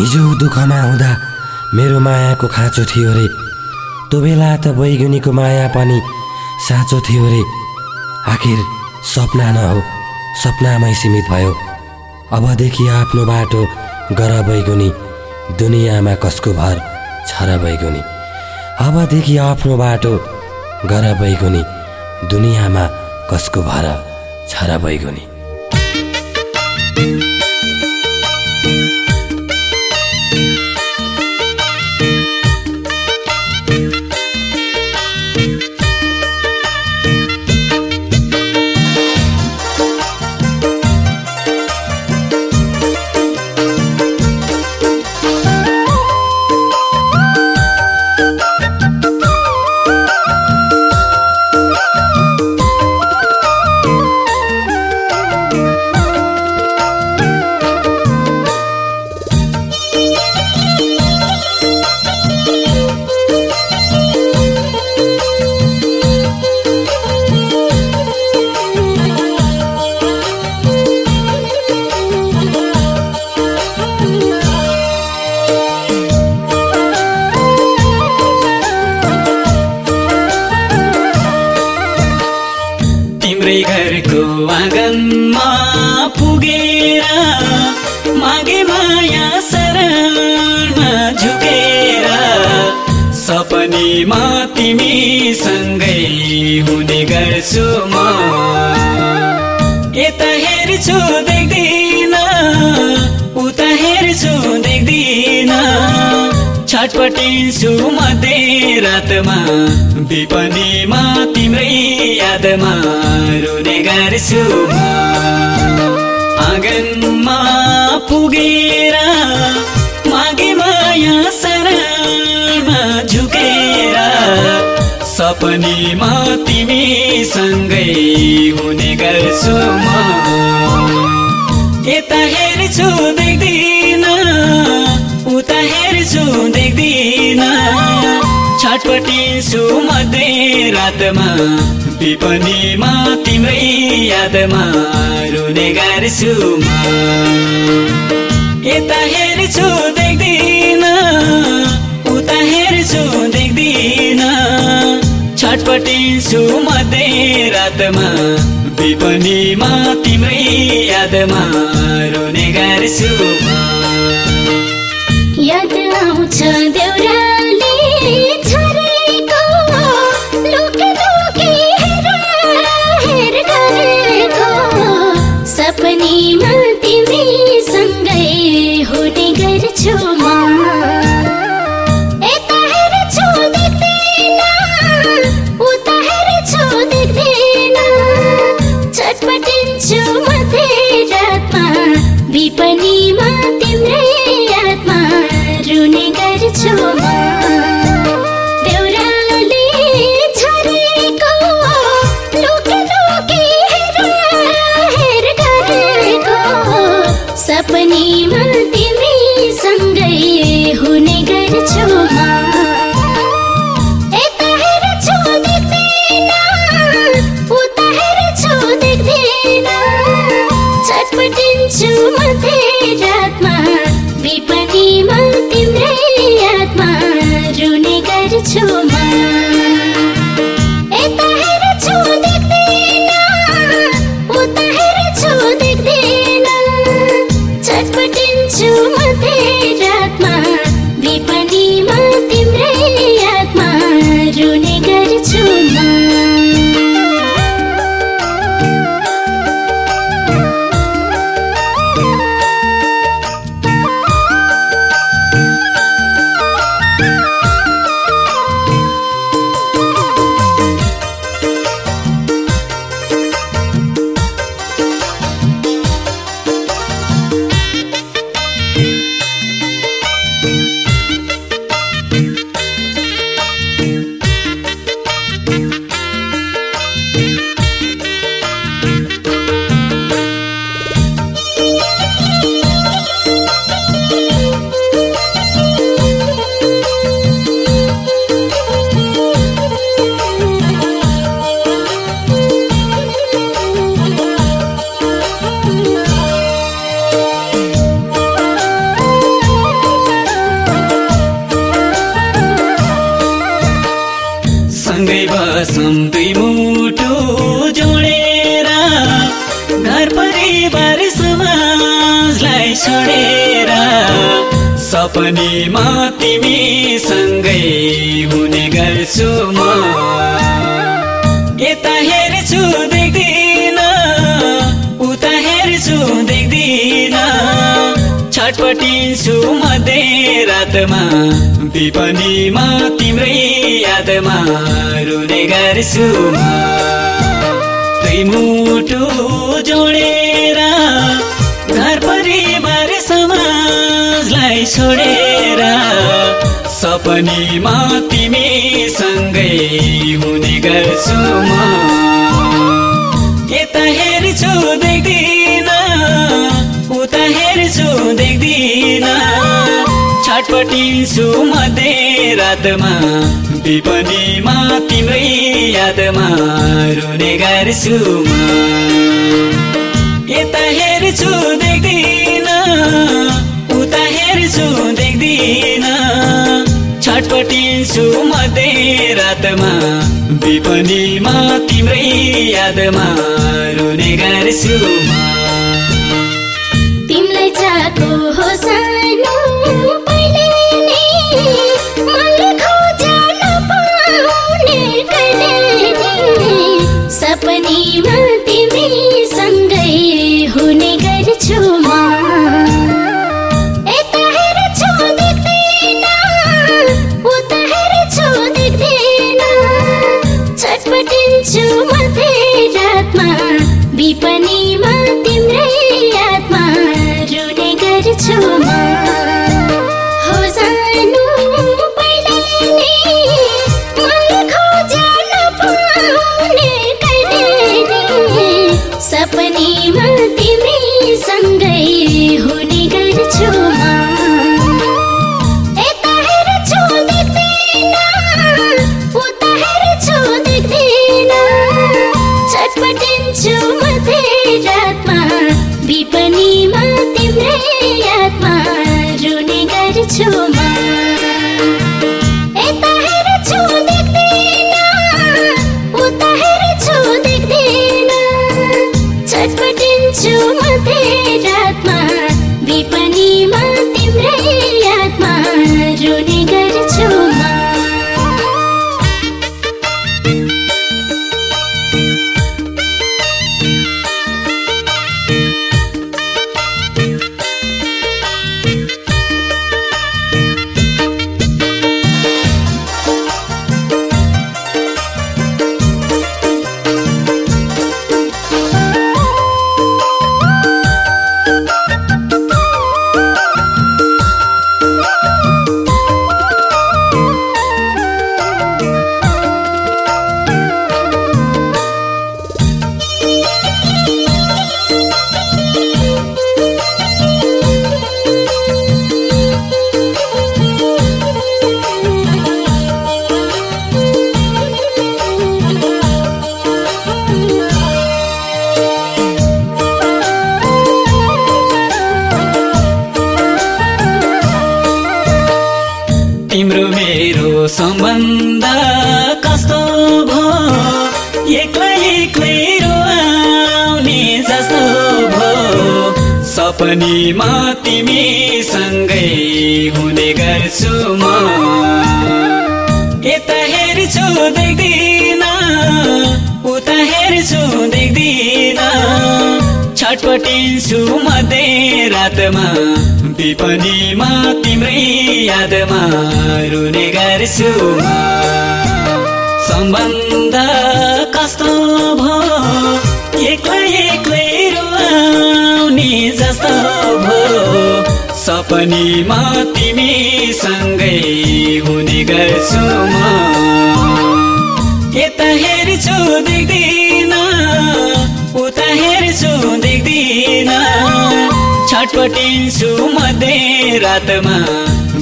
हिजो दुःखमा हुँदा मेरो मायाको खाँचो थियो रे। त्यो बेला त बैगुनीको माया पनि साँचो थियो रे। आखिर सपना नहो सपनामै सीमित भयो। अबदेखि आफ्नो बाटो गर बैगुनी दुनियाँमा कसको भर छ र बैगुनी। अबदेखि आफ्नो बाटो गर बैगुनी दुनियाँमा कसको भर छ र बैगुनी। पुगेर मागे माया शरणमा झुकेर सपनीमा तिमीसँगै हुने गर्छु म यता हेर्छु देख्दिन उता हेर्छु देख्दिन छटपटिन्छु मध्य रातमा विपनीमा तिम्रै यादमा रुने गर्छु। आँगनमा पुगेर मागे माया शरणमा झुकेर सपनीमा तिमीसँगै हुने गर्छु म यता हेर्छु देख्दिन उता हेर्छु देख्दिन छटपटिन्छु मध्य रातमा विपनीमा तिम्रै यादमा रुने गर्छु म। यता हेर्छु देख्दिन। उता हेर्छु देख्दिन। छटपटिन्छु मध्य रातमा विपनीमा तिम्रै यादमा रुने गर्छु म। गर्छु सपनीमा तिमीसँगै हुने गर्छु म। यता हेर्छु देख्दिन। उता हेर्छु देख्दिन। छटपटिन्छु मध्य रातमा। विपनीमा तिम्रै यादमा रुने गर्छु म। छोडेर सपनीमा तिमीसँगै हुने गर्छु म। यता हेर्छु देख्दिन। उता हेर्छु देख्दिन। छटपटिन्छु मध्य रातमा विपनीमा तिम्रै यादमा रुने गर्छु म। यता हेर्छु छटपटिन्छु मध्य रातमा विपनीमा तिम्रै यादमा रुने गर्छु तिम्रो मेरो सम्बन्ध कस्तो भो एक्लै एक्लै आउने जस्तो भो सपनीमा तिमीसँगै हुने गर्छु म। छटपटिन्छु मध्य रातमा विपनीमा तिम्रै यादमा रुने गर्छु सम्बन्ध कस्तो भो एक्लै एक्लै रुवाउने जस्तो भो सपनीमा तिमीसँगै हुने गर्छु म। यता हेर्छु देख्दिन छटपटिन्छु मध्ये रातमा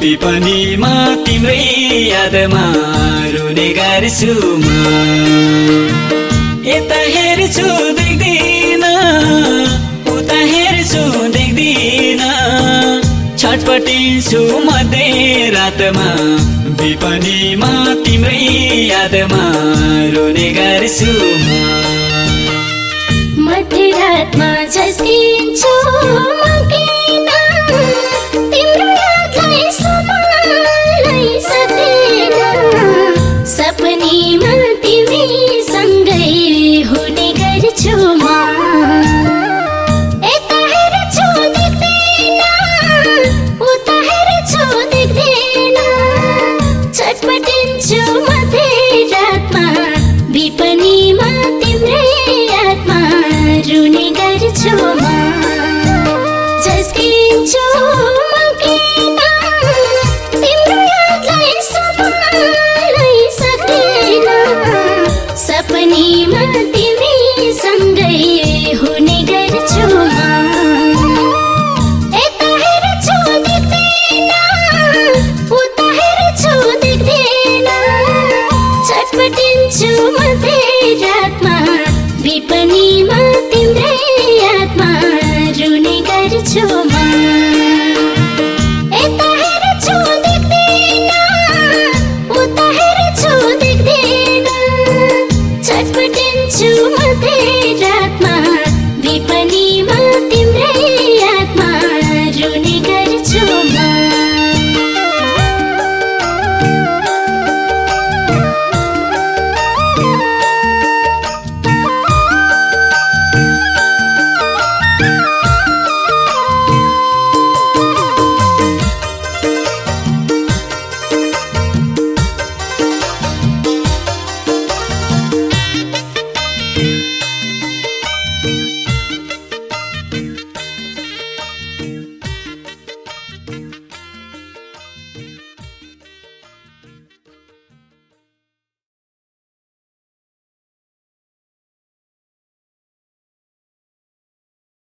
विपनीमा तिम्रै यादमा रुने गर्छु म यता हेर्छु देख्दिन उता हेर्छु देख्दिन। छटपटिन्छु मध्ये रातमा विपनीमा तिम्रै यादमा रुने गर्छु म मध्यरातमा झस्किन्छु रुने गर्छु म झस्किन्छु तिम्रो यादलाई सपनालाई सकेन सपनीमा तिम्रो